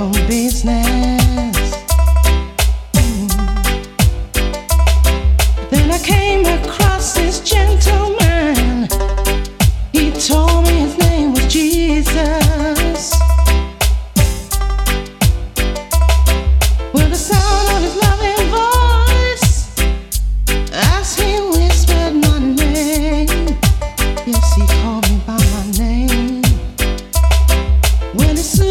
your business.